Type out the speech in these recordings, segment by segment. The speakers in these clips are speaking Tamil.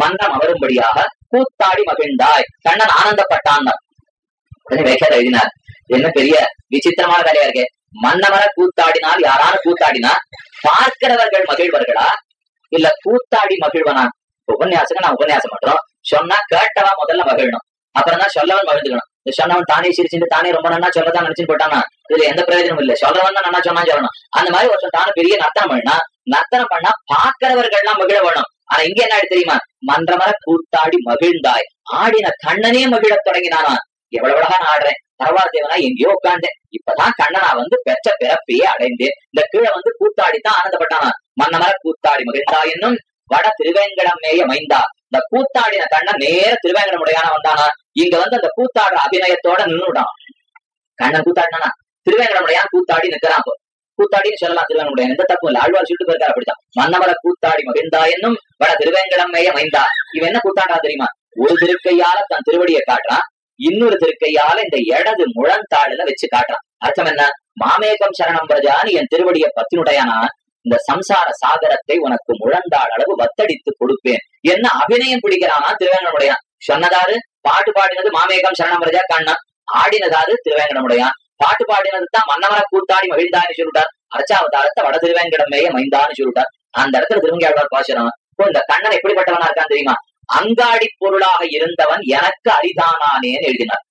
மன்னம் அவரும்படியாக கூத்தாடி மகிழ்ந்தாய். கண்ணன் ஆனந்தப்பட்டான். உடனே வேக்காத எழுதினார் என்ன பெரிய விசித்திரமான வேலையா இருக்கு. மன்னவன கூத்தாடினால் யாரான கூத்தாடினா பார்க்கிறவர்கள் மகிழ்வர்களா? இல்ல கூத்தாடி மகிழ்வனா? உபன்யாசங்க நான் உபன்யாசம் பண்றோம். சொன்னா கேட்டவா முதல்ல மகிழணும். அப்புறம் தான் சொல்லவன் மகிழ்ந்துக்கணும். சொன்னவன் தானே சிரிச்சுட்டு தானே ரொம்ப நன்னா சொல்லதான் நினைச்சுட்டு போட்டானா இதுல எந்த பிரயோஜனம் இல்ல. சொல்றவன் தான் நன்னா சொன்னா சொல்லணும். அந்த மாதிரி ஒருத்தன் தானே பெரிய நத்தனம் பண்ணா நத்தனம் பண்ணா பாக்குறவர்கள்லாம் மகிழ வேணும். ஆனா இங்க என்ன தெரியுமா? மன்றமர கூத்தாடி மகிழ்ந்தாய். ஆடின கண்ணனே மகிழத் தொடங்கினானா? எவ்வளவு அழகா நான் ஆடுறேன். பரவாதேவனா எங்கேயோ உட்கார்ந்தேன். இப்பதான் கண்ணனா வந்து பெற்ற பிறப்பையே அடைந்தேன். இந்த கீழே வந்து கூத்தாடித்தான் ஆனந்தப்பட்டானா? மன்னமர கூத்தாடி மகிழ்ந்தா என்னும் வட திருவேங்கடம் மேய மைந்தா. இந்த கூத்தாடின கண்ணன் நேர திருவேங்கடமுடையான வந்தானா? இங்க வந்து அந்த கூத்தாடு அபிநயத்தோட நின்றுடான் கண்ணன் கூத்தாடினானா? திருவேங்கடமுடையான் கூத்தாடி நிக்கிறான் கூத்தாடின்னு சொல்லலாம் திருவேங்கடமுடையான் எந்த தப்பும் இல்ல. ஆழ்வார் சொல்லிட்டு போயிருக்காரு அப்படித்தான். மன்னவர கூத்தாடி மகிழ்ந்தா என்னும் வட திருவேங்கடம் மேய மைந்தா இவன் என்ன கூத்தாடுறா தெரியுமா? ஒரு திருக்கையால தன் திருவடியை காட்டுறான் இன்னொரு திருக்கையால இந்த இடது முழந்தாளுல வச்சு காட்டுறான். அர்த்தம் என்ன? மாமேகம் சரணம் பிரஜான்னு என் திருவடியை பத்தினுடையானா? இந்த சம்சார சாகரத்தை உனக்கு முழந்தாள் அளவு வத்தடித்து கொடுப்பேன். என்ன அபிநயம் பிடிக்கிறானா திருவேங்கடமுடையான்? சொன்னதாரு பாட்டு பாடினது மாமேகம் சரணம் பிரஜா கண்ணன். ஆடினதாரு திருவேங்கடமுடையான். பாட்டு பாடினது தான் மன்னவர கூத்தாடி மகிழ்ந்தான்னு சொல்லிட்டார் அரசாவதாரத்தை வட திருவேங்கடம் மேய மைந்தான்னு சொல்லிட்டார் அந்த இடத்துல திருவங்கியாழ்வார் பாசுரம் இப்போ இந்த கண்ணன் எப்படிப்பட்டவனா இருக்கான் தெரியுமா அங்காடி பொருளாக இருந்தவன் எனக்கு அரிதானானேன்னு எழுதினார்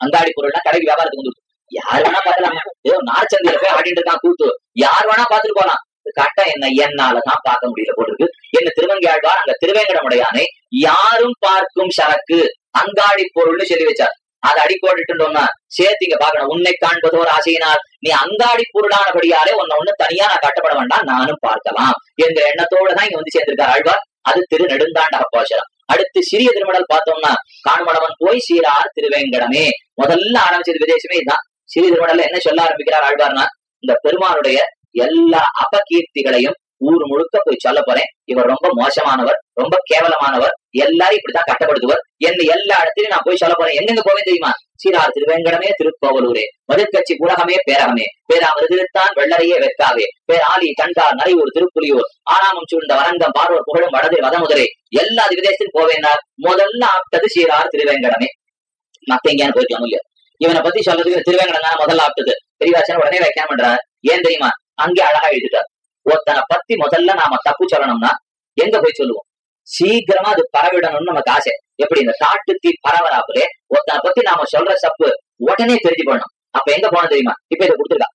அங்காடி பொருள்னா கடைக்கு வியாபாரத்துக்கு வந்து யார் வேணா பாக்கலாம் ஏதோ நார்ச்சந்தியில போய் ஆடிட்டு இருக்கான் கூத்து யார் வேணா பாத்துட்டு போலாம் கட்ட என்ன என்னாலதான் பார்க்க முடியல போட்டிருக்கு என்ன திருவங்கியாழ்வார் அங்க திருவேங்கடமுடையானை யாரும் பார்க்கும் சரக்கு அங்காடி பொருள்னு சொல்லி வச்சார் அதை அடிக்கோடிட்டுட்டோம்னா சேர்த்து இங்க பாக்கணும் உன்னை காண்பதோர் ஆசையினால் நீ அங்காடி பொருளானபடியாலே உன்னை ஒண்ணு தனியா நான் கட்டப்பட வேண்டாம் நானும் பார்க்கலாம் என்கிற எண்ணத்தோட தான் இங்க வந்து சேர்ந்திருக்கார் ஆழ்வார். அது திரு நெடுந்தாண்ட அப்பாசரம் அடுத்து சிறிய திருமடல் பார்த்தோம்னா காணுமடவன் போய் சீரார் திருவேங்கடமே. முதல்ல ஆரம்பிச்சது விதேசமே இதுதான். சிறிய திருமடல்ல என்ன சொல்ல ஆரம்பிக்கிறார் ஆழ்வார்னா இந்த பெருமானுடைய எல்லா அபகீர்த்திகளையும் ஊர் முழுக்க போய் சொல்ல போறேன். இவர் ரொம்ப மோசமானவர் ரொம்ப கேவலமானவர் எல்லாரும் இப்படித்தான் கட்டப்படுத்துவர். என்ன எல்லா இடத்துலயும் நான் போய் சொல்ல போறேன். எங்கெங்க போவேன் தெரியுமா? சீரார் திருவேங்கடமே திருக்கோவலூரே. மதுக்கட்சி புலகமே பேரகமே பேராமிருதிருத்தான் வெள்ளரையே வெக்காவே பேராலி கண்கார் நரையூர் திருப்புலியூர். ஆறாமம் சூழ்ந்த வரங்கம் பார்வர் புகழும் வடதை வதமுதரே எல்லா விதேசத்திலும் போவேனார் முதல்ல ஆப்டது சீரார் திருவேங்கடமே. மத்த எங்கேயானு போயிருக்கலாம் இல்லையா இவனை பத்தி சொல்றதுக்கு திருவேங்கடம் தானே முதல்ல ஆப்டது பெரியவாசன் உடனே வைக்காம பண்றாரு. ஏன் தெரியுமா? அங்கே அழகா எழுதிட்டார். ஒருத்தனை பத்தி முதல்ல நாம தப்பு சொல்லணும்னா எங்க போய் சொல்லுவோம்? சீக்கிரமா அது பரவிடணும்னு நமக்கு ஆசை. எப்படி? இந்த காட்டு தீ பரவராப்புலே ஒருத்தனை பத்தி நாம சொல்ற சப்பு உடனே தெரிஞ்சு போடணும். அப்ப எங்க போன தெரியுமா? இப்ப இதை கொடுத்துருக்கா.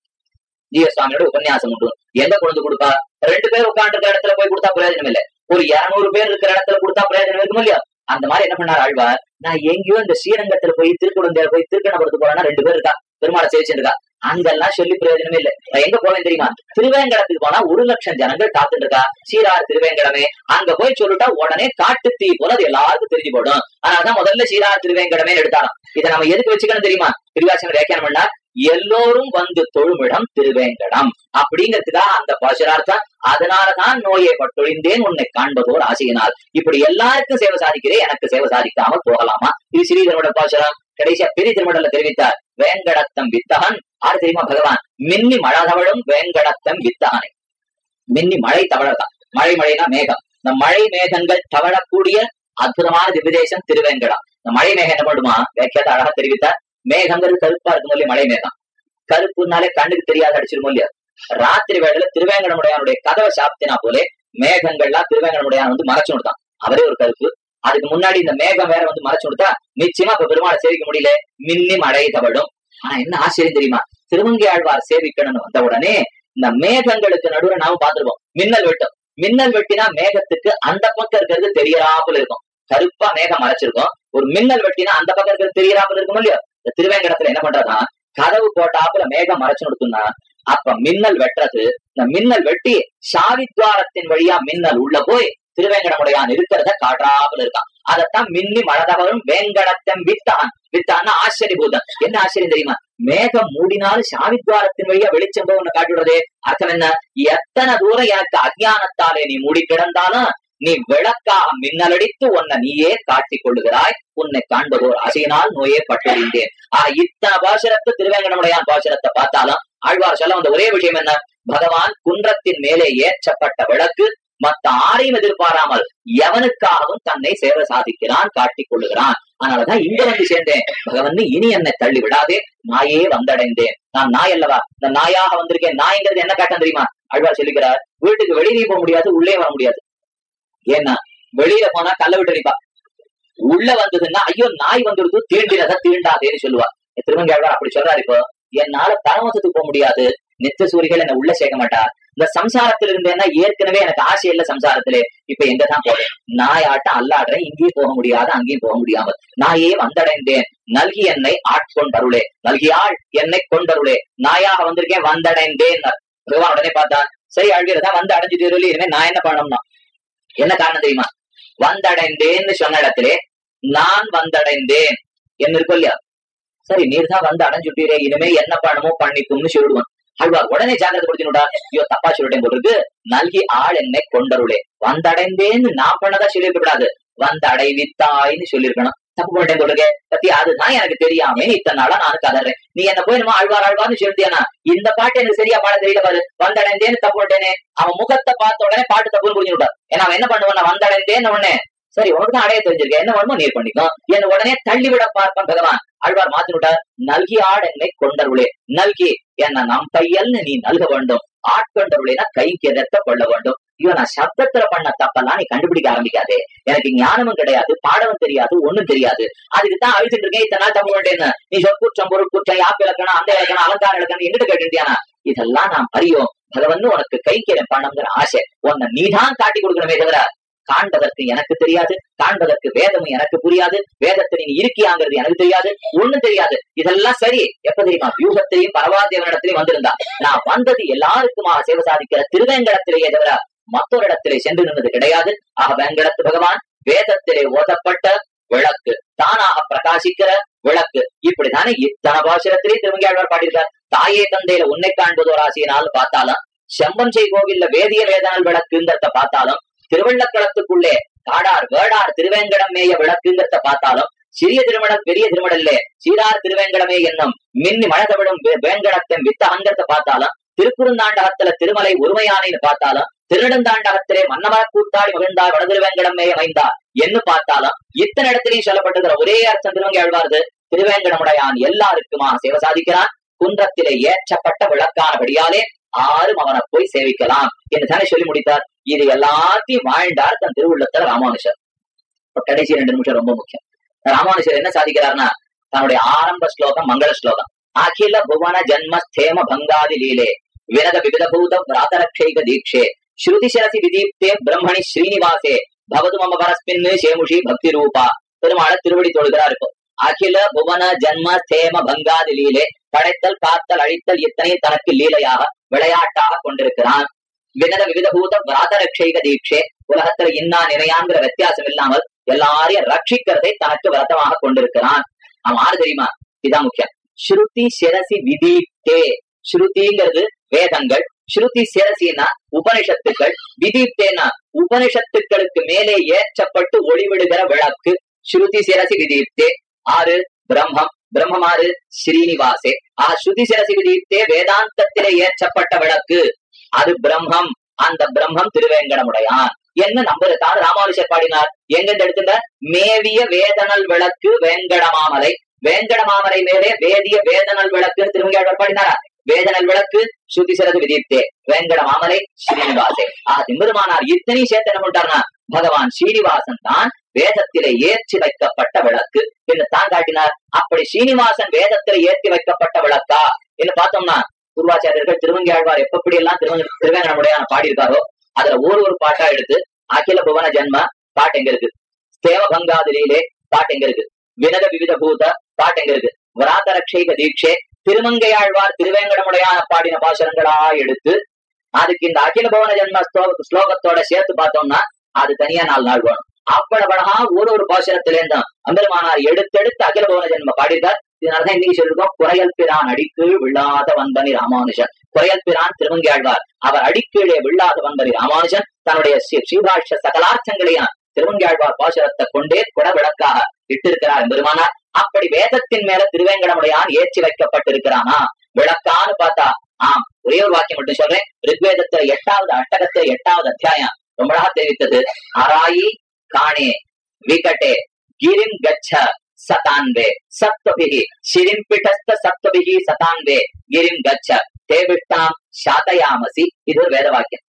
ஜீவ சுவாமியோட உபன்யாசம் உண்டு. எங்க கொண்டு கொடுப்பா? ரெண்டு பேர் உட்காந்து இருக்கிற இடத்துல போய் கொடுத்தா பிரயோஜனம் இல்லை. ஒரு இருநூறு பேர் இருக்கிற இடத்துல கொடுத்தா பிரயோஜனம் இருக்கும் இல்லையா? அந்த மாதிரி என்ன பண்ணார் ஆழ்வார்? நான் எங்கேயோ இந்த ஸ்ரீரங்கத்துல போய் திருக்குழந்தையில போய் திருக்கணபுரத்து போறேன்னா ரெண்டு பேர் இருக்கா? பெருமாளை சேவிச்சுருக்கா அங்கெல்லாம் சொல்லி பிரயோஜனமே இல்லை. நான் எங்க போவேன் தெரியுமா? திருவேங்கடத்துக்கு போனா ஒரு லட்சம் ஜனங்கள் காத்துட்டு இருக்கா சீரார் திருவேங்கடமே. அங்க போய் சொல்லிட்டா உடனே காட்டு தீ போல அது எல்லாருக்கும் தெரிஞ்சு போடும். அதனாலதான் முதல்ல சீரார் திருவேங்கடமே எடுத்தாராம். இதை நம்ம எதுக்கு வச்சுக்கணும் தெரியுமா? திருவாசன வியாக்கியானம் பண்ணா எல்லோரும் வந்து தொழுமிடம் திருவேங்கடம். அப்படிங்கிறதுக்காக அந்த பாசுரார்த்தம். அதனாலதான் நோயை பட்டொழிந்தேன் உன்னை காண்பதோர் ஆசையினால். இப்படி எல்லாருக்கும் சேவை சாதிக்கிறேன் எனக்கு சேவை சாதிக்காமல் போகலாமா? இது ஸ்ரீதரோட பாசுரம். கடைசியா பெரிய திருமடல தெரிவித்தார். வேங்கடத்தம் வித்தகன் ஆறு தெரியுமா பகவான்? மின்னி மழதவழும் வேங்கடத்தம் வித்தகனை. மின்னி மழை தவழதான் மழை மழைனா மேகம். இந்த மழை மேகங்கள் தவழக்கூடிய அற்புதமான திவ்யதேசம் திருவேங்கடம். இந்த மழை மேகம் என்ன பண்ணுமா? வேக்கியத்தை அழகா தெரிவித்தார். மேகங்கிறது கருப்பா இருக்கும் இல்லையா மழை மேகம். கருப்புனாலே கண்ணுக்கு தெரியாத அடிச்சிருமோ இல்லையா? ராத்திரி வேளையில திருவேங்கடமுடையானுடைய கதவை சாப்பிட்டினா போலே மேகங்கள்லாம் திருவேங்கடமுடையான் வந்து மறைச்சு விடுதான். அவரே ஒரு கருப்பு. அதுக்கு முன்னாடி இந்த மேகம் வேற வந்து மறைச்சு கொடுத்தா நிச்சயமா இப்ப பெருமாளை சேவிக்க முடியல. மின்னி மழை தவழும் ஆனா என்ன ஆச்சரியம் தெரியுமா? திருவங்கி ஆழ்வார் சேவிக்கணும்னு வந்த உடனே இந்த மேகங்களுக்கு நடுவுல நாம பாத்துருவோம் மின்னல் வெட்டும். மின்னல் வெட்டினா மேகத்துக்கு அந்த பக்கம் இருக்கிறது தெரியறாப்புல இருக்கும். கருப்பா மேகம் மறைச்சிருக்கும். ஒரு மின்னல் வெட்டினா அந்த பக்கம் இருக்கிறது தெரியறாப்புல இருக்கும் இல்லையோ? இந்த திருவேங்கடத்துல என்ன பண்றதுன்னா கதவு போட்டாப்புல மேகம் மறைச்சு கொடுத்துனா அப்ப மின்னல் வெட்டுறது இந்த மின்னல் வெட்டி சாவித்வாரத்தின் வழியா மின்னல் உள்ள போய் திருவேங்கடமுடையான் இருக்கிறத காட்டுறா வந்திருக்கான் அதத்தான் மின்னி மழதவரும் வேங்கடத்தம் வித்தான் வித்தான்னா ஆச்சரியபூதம். என்ன ஆச்சரியம் தெரியுமா? மேகம் மூடினாலும் சாவித்வாரத்தின் வழியா வெளிச்சம் போய் காட்டுறது அர்த்தம் என்ன? எத்தனை தூரம் எனக்கு அஜானத்தாலே நீ மூடி கிடந்தாலும் நீ விளக்காக மின்னலடித்து உன்னை நீயே காட்டிக் கொள்ளுகிறாய். உன்னை காண்பதோர் அசையினால் நோயே பட்டறிந்தேன் ஆஹ் இத்தனை பாசுரத்தை திருவேங்கடமுடையான் பாசுரத்தை பார்த்தாலும் ஆழ்வார் சொல்ல வந்த ஒரே விஷயம் என்ன? பகவான் குன்றத்தின் மேலே ஏற்றப்பட்ட விளக்கு மற்ற ஆரையும் எதிர்பாராமல் எவனுக்காகவும் தன்னை சேவை சாதிக்கிறான் காட்டிக் கொள்ளுகிறான். அதனாலதான் இங்க வந்து சேர்ந்தேன். பகவன் இனி என்னை தள்ளி விடாதே. நாயே வந்தடைந்தேன். நான் நாய் அல்லவா? இந்த நாயாக வந்திருக்கேன். நாய்ங்கிறது என்ன காட்டம் தெரியுமா? அழ்வார் சொல்லிக்கிறார் வீட்டுக்கு வெளியே போக முடியாது உள்ளே வர முடியாது. ஏன்னா வெளியில போனா கல்ல விட்டு அடிப்பா உள்ள வந்ததுன்னா ஐயோ நாய் வந்துடுது தீண்டினத தீண்டாதேன்னு சொல்லுவா. திருமங்கையாழ்வார் அப்படி சொல்றாரு இப்போ. என்னால பரமசத்துக்கு போக முடியாது. நித்த சூரிகள் என்ன உள்ள சேர்க்க மாட்டா இந்த சம்சாரத்தில் இருந்தேன்னா ஏற்கனவே எனக்கு ஆசை இல்ல சம்சாரத்திலே. இப்ப எங்க தான் போறேன்? நாய் ஆட்டம் அல்லாடுறேன். இங்கேயும் போக முடியாது அங்கேயும் போக முடியாமல். நாயே வந்தடைந்தேன். நல்கி என்னை ஆட்கொண்டருளே. நல்கியாள் என்னை கொண்டருளே. நாயாக வந்திருக்கேன் வந்தடைந்தேன். பகவான் உடனே பார்த்தான் சரி அழுகிறதா வந்து அடைஞ்சிட்டு இனிமே நான் என்ன பண்ணணும்னா என்ன காரணம் தெரியுமா? வந்தடைந்தேன்னு சொன்ன இடத்திலே நான் வந்தடைந்தேன். என்ன இருக்கும் இல்லையா? சரி நீர் தான் வந்து அடைஞ்சுட்டீரே. இனிமே என்ன பண்ணமோ பண்ணிக்கும்னு சொல்லிடுவான் அழ்வார் உடனே ஜாகிரதை கொடுத்துனுடா ஐயோ தப்பா சொல்லிட்டேன் போடுறது நல்கி ஆள் என்னை கொண்டருளே. வந்தடைந்தேன்னு நான் பண்ணதா சொல்லியிருக்க கூடாது வந்தடைவித்தாய்ன்னு சொல்லியிருக்கணும். தப்பு பண்ணிட்டேன் போடுங்க பத்தி அதுதான் எனக்கு தெரியாம. இத்தனை நாளா நான் கதறேன். நீ என்ன போய் நம்ம ஆழ்வார் ஆழ்வார்னு சொல்லிட்டியானா இந்த பாட்டு எனக்கு சரியா பாட தெரியல பாரு. வந்தடைந்தேன்னு தப்பு பண்ணிட்டேனே. அவன் முகத்தை பார்த்த உடனே பாட்டு தப்புன்னு புரிஞ்சு விட்டார் ஏன்னா அவன் என்ன பண்ணுவான் வந்தடைந்தேன்னு உடனே சரி உனக்கு தான் அடைய தெரிஞ்சிருக்க என்ன வேணுமோ நீர் பண்ணிக்கோ. என்ன உடனே தள்ளிவிட பார்ப்பான் பகவான். ஆழ்வார் மாத்தி நல்கி ஆடு என்னை கொண்டருளே. நல்கி என்ன நம் கையல்னு நீ நல்க வேண்டும். ஆட்கொண்டருளேனா கைக்கு எதிர்த்த கொள்ள வேண்டும். ஐயோ நான் சப்தத்துல பண்ண தப்பெல்லாம் நீ கண்டுபிடிக்க ஆரம்பிக்காதே. எனக்கு ஞானமும் கிடையாது பாடமும் தெரியாது ஒண்ணும் தெரியாது. அதுக்கு தான் அழுதுட்டு இருக்கேன் இத்தனை நாள் தப்பு வேண்டேன்னு நீ சொற்குற்றம் பொருள் குற்றம் யாப்பு இலக்கணம் அந்த இலக்கணம் அலங்கார இலக்கணம் எங்கிட்ட கேட்டுட்டியானா இதெல்லாம் நான் அறியும் பகவன் உனக்கு கைக்கு பணம்ங்கிற ஆசை. உன்னை நீதான் காட்டி கொடுக்கணுமே தவிர காண்பதற்கு எனக்கு தெரியாது காண்பதற்கு வேதமும் எனக்கு புரியாது வேதத்தை நீ இருக்கியாங்கிறது எனக்கு தெரியாது ஒண்ணும் தெரியாது. இதெல்லாம் சரி. எப்ப தெரியுமா? வியூகத்திலையும் பரவாதேவனிடத்திலையும் வந்திருந்தா. நான் வந்தது எல்லாருக்குமா சேவை சாதிக்கிற திருவேங்கடத்திலேயே தவிர மற்றொரு இடத்திலே சென்று நின்றது கிடையாது. ஆக வேங்கடத்து பகவான் வேதத்திலே ஓதப்பட்ட விளக்கு தானாக பிரகாசிக்கிற விளக்கு. இப்படித்தானே இத்தனை பாசுரத்திலே திருமங்கையாழ்வார் பாடியிருக்கார். தாயே தந்தையில உன்னை காண்பதோர் ஆசையினால் பார்த்தாலும் செம்பஞ்சை கோவில்ல வேதிய வேதனால் விளக்குங்கிறத பார்த்தாலும் திருவள்ளக்களத்துக்குள்ளே காடார் வேடார் திருவேங்கடம் மேய விளக்குங்கிறத பார்த்தாலும் சிறிய திருமணம் பெரிய திருமணல்லே சீரார் திருவேங்கடமே என்னும் மின்னி மழதவிடும் வேங்கடத்தின் அங்கத்தை பார்த்தாலும் திருக்குறுந்தாண்டகத்துல திருமலை ஒருமையானைன்னு பார்த்தாலும் திருநெடுந்தாண்டகத்திலே மன்னமர கூத்தாடி மகிழ்ந்தார் வடதிருவேங்கடம் மேய மைந்தார் என்று பார்த்தாலும் இத்தனை இடத்திலையும் சொல்லப்பட்டுகிற ஒரே அர்த்தம் திருவங்கி ஆழ்வார்து திருவேங்கடமுடையான் எல்லாருக்குமா சேவை சாதிக்கிறான். குன்றத்திலே ஏற்றப்பட்ட விளக்கானபடியாலே ஆறும் அவனை போய் சேவிக்கலாம் என்று தானே சொல்லி முடித்தார். இது எல்லாத்தையும் வாழ்ந்தார் தன் திருவுள்ளத்துல ராமானுஷர் இப்ப கடைசி ரெண்டு நிமிஷம் ரொம்ப முக்கியம். ராமானுஷர் என்ன சாதிக்கிறார்னா தன்னுடைய ஆரம்ப ஸ்லோகம் மங்கள ஸ்லோகம். அகில புவன ஜன்ம ஸ்தேம பங்காதி லீலே வினத விவிதபூத பிராதரக்ஷைக தீட்சே ஸ்ருதி சரசி விதீப்தே பிரம்மணி ஸ்ரீனிவாசே பவது மம பரஸ்பின் சேமுஷி பக்தி ரூபா. பெருமாள திருவடி தொழுகிறா இருக்கும் அகில புவன ஜன்ம ஸ்தேம பங்காதி லீலே படைத்தல் காத்தல் அழித்தல் இத்தனை தனக்கு லீலையாக விளையாட்டாக கொண்டிருக்கிறான். விநத விவித பூதம் விராதரக்ஷைக தீட்சே உலகத்துல இன்னா நினையாங்கிற வித்தியாசம் இல்லாமல் எல்லாரையும் ரட்சிக்கிறதை தனக்கு விரதமாக கொண்டிருக்கிறான். அவன் ஆறு தெரியுமா? இதான் முக்கியம். ஸ்ருதி சிரசி விதீப்தே. ஸ்ருதிங்கிறது வேதங்கள். ஸ்ருதி சிரசினா உபனிஷத்துக்கள். விதீப்தேனா உபனிஷத்துக்களுக்கு மேலே ஏற்றப்பட்டு ஒளிவிடுகிற விளக்கு. ஸ்ருதி சிரசி விதீப்தே. ஆறு பிரம்மம். பிரம்மமாறு ஸ்ரீனிவாசே. ஆ ஸ்ருதி சிரசி விதீப்தே வேதாந்தத்திலே ஏற்றப்பட்ட விளக்கு. அது பிரம்மம். அந்த பிரம்மம் திருவேங்கடமுடையான். என்ன நம்பருக்கான ராமானுஷர் பாடினார். எங்கெந்த எடுத்துட்ட மேவிய வேதனல் விளக்கு வேங்கடமாமலை. வேங்கடமாமலை மேலே வேதிய வேதனல் விளக்கு திருமங்கையாளர் பாடினாரா? வேதனல் விளக்கு ஸ்ருதி சிறகு விதித்தே. வேங்கடமாமலை ஸ்ரீனிவாசே. ஆ திம்பெருமானார் இத்தனை சேர்த்து என்ன பண்ணிட்டார்னா பகவான் ஸ்ரீனிவாசன் தான் வேதத்திலே ஏற்றி வைக்கப்பட்ட விளக்கு. என்று தான் காட்டினார்? அப்படி ஸ்ரீனிவாசன் வேதத்திலே ஏற்றி வைக்கப்பட்ட விளக்கா? என்று பார்த்தோம்னா குருவாச்சாரியர்கள் திருவங்கியாழ்வார் எப்படி எல்லாம் திருவங்க திருவேங்கடமுடையான பாடியிருக்காரோ அதுல ஒரு ஒரு பாட்டா எடுத்து அகில புவன ஜென்ம பாட்டு எங்க இருக்கு? தேவபங்காதிரியிலே பாட்டு எங்க இருக்கு? வினத விவித பூத பாட்டு எங்க இருக்கு? விராத ரக்ஷைக தீட்சே திருமங்கையாழ்வார் திருவேங்கடமுடையான பாடின பாசனங்களா எடுத்து அதுக்கு இந்த அகில பவன ஜென்ம ஸ்லோக- ஸ்லோகத்தோட சேர்த்து பார்த்தோம்னா அது தனியா நாலு நாள் வேணும் அவ்வளவு ஒரு ஒரு பாசனத்திலேருந்தும் அம்பெருமானார் எடுத்தெடுத்து அகில பவன ஜென்ம பாடியிருக்கார். இதனாலதான் இன்னைக்கு சொல்லிருக்கோம் குறையல் பிரான் அடிக்கீழ் விழாத வந்தனி ராமானுஜன். குறையல் பிரான் திருமங்கியாழ்வார் அவர் அடிக்கீழே விழாத வந்தனி ராமானுஜன் தன்னுடைய ஸ்ரீபாஷ சகலார்த்தங்களையும் திருமங்கியாழ்வார் பாசுரத்தை கொண்டே குட விளக்காக இட்டிருக்கிறார் பெருமானார். அப்படி வேதத்தின் மேல திருவேங்கடமுடையான் ஏற்றி வைக்கப்பட்டிருக்கிறானா? விளக்கான்னு பார்த்தா ஆம் ஒரே ஒரு வாக்கியம் மட்டும் சொல்றேன். ரிக்வேதத்துல எட்டாவது அட்டகத்துல எட்டாவது அத்தியாயம் ரொம்ப அழகா தெரிவித்தது. அராயி காணே விகட்டே கிரிம் கச்ச சதான்வே சத்வபிகி சிரிம்பிட்டஸ்த சத்வபிகி சதான்வே கிரிம் கச்ச தேவிட்டாம் சாதயாமசி. இது ஒரு வேத வாக்கியம்.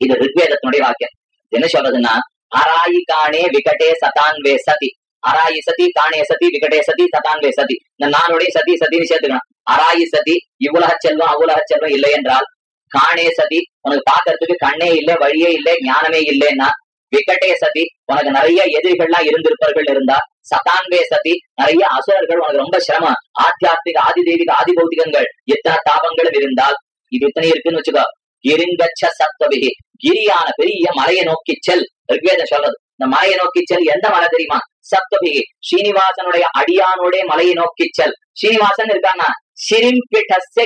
இது ரிக்வேதத்தினுடைய வாக்கியம். என்ன சொல்றதுன்னா அராயி காணே விகட்டே சதான்வே சதி. அராயி சதி காணே சதி விகடே சதி சதான்வே சதி. இந்த நானுடைய சதி சதின்னு சேர்த்துக்கணும். அராயி சதி இவ்வுலக செல்வம் அவ்வுலக செல்வம் இல்லை என்றால் காணே சதி உனக்கு பாக்குறதுக்கு கண்ணே இல்லை வழியே இல்லை ஞானமே இல்லைன்னா விகட்டே சதி உனக்கு நிறைய எதிரிகள்லாம் இருந்திருப்பவர்கள் இருந்தா சதான்வே சதி நிறைய அசுரர்கள் உனக்கு ரொம்ப சிரமம். ஆத்தியாத்மிக ஆதி தெய்வீக ஆதி பௌத்திகங்கள் எத்தனை தாபங்களும் இருந்தால் இது இத்தனை இருக்குன்னு வச்சுக்கோ. கிரிங்கச்ச சத்வபிகி கிரியான பெரிய மலையை நோக்கி செல். ரிக்வேதம் சொல்றது. இந்த மலையை நோக்கி செல் எந்த மலை தெரியுமா? சப்தபிகி ஸ்ரீனிவாசனுடைய அடியானுடைய மலையை நோக்கி செல். ஸ்ரீனிவாசன் இருக்கானா? சிரிம்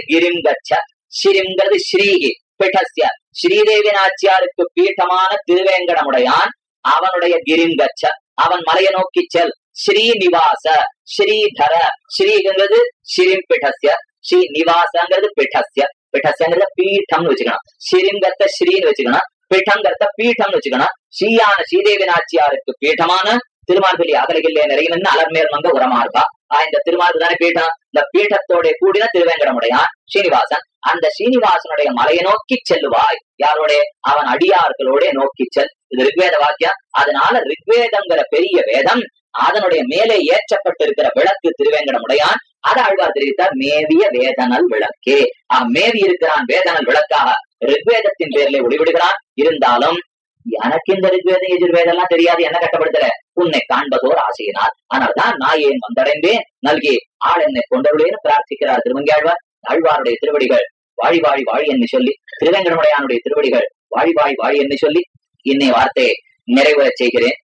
கிரிங்கச்ச. சிரிங்கிறது ஸ்ரீகி. பிட்டஸ்ய ஸ்ரீதேவி நாச்சியாருக்கு பீட்டமான திருவேங்கடமுடையான் அவனுடைய கிரிங்கச்ச. அவன் மலையை நோக்கி செல். ஸ்ரீநிவாச ஸ்ரீதர ஸ்ரீங்கிறது ஸ்ரீம் பிட்டஸ்ய ஸ்ரீ நிவாசங்கிறது பிட்டசிய பிட்டசியங்கிறத பீட்டம்னு வச்சுக்கணும். ஸ்ரீங்கத்த ஸ்ரீன்னு வச்சுக்கணும். பீட்டங்கிறத பீட்டம்னு வச்சுக்கணும். ஸ்ரீயான ஸ்ரீதேவி நாச்சியாருக்கு பீட்டமான திருமார்பலி அகலகில்லே நிறையன்னு அலர்மேல் மங்க உரமா ஆஹ் இந்த திருமாலுக்கு தானே பீட்டம்? இந்த பீட்டத்தோட கூடின திருவேங்கடமுடையான் ஸ்ரீனிவாசன் அந்த ஸ்ரீனிவாசனுடைய மலையை நோக்கி செல்லுவாய். யாரோட அவன் அடியார்களோட நோக்கி செல். இது ரிக்வேத வாக்கியம். அதனால ரிக்வேதங்கிற பெரிய வேதம் அதனுடைய மேலே ஏற்றப்பட்டிருக்கிற விளக்கு திருவேங்கடமுடையான். அதை ஆழ்வார் தெரிவித்தார் மேவிய வேதனல் விளக்கே. ஆஹ் மேவி இருக்கிறான் வேதனல் விளக்காக ரிக்வேதத்தின் பேரிலே ஒளிவிடுகிறான். இருந்தாலும் எனக்கு இந்த ரிக்வேதம் எதிர்வேதெல்லாம் தெரியாது என்ன கட்டப்படுத்தல? உன்னை காண்பதோர் ஆசையினால். ஆனால்தான் நான் ஏன் வந்தடைந்தேன்? நல்கி ஆள் என்னை கொண்டவளேன்னு பிரார்த்திக்கிறார் திருமங்கியாழ்வார் ஆழ்வாருடைய திருவடிகள் வாழி வாழி வாழி என்று சொல்லி திருவேங்கடமுடையானுடைய திருவடிகள் வாழி வாழி வாழி என்று சொல்லி இன்னை வார்த்தையை நிறைவேறச் செய்கிறேன்.